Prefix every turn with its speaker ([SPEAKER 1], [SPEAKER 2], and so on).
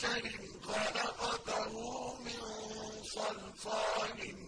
[SPEAKER 1] بَشَرٍ خَلَقْتَهُ مِن صَلْصَالٍ